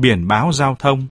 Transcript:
biển báo giao thông,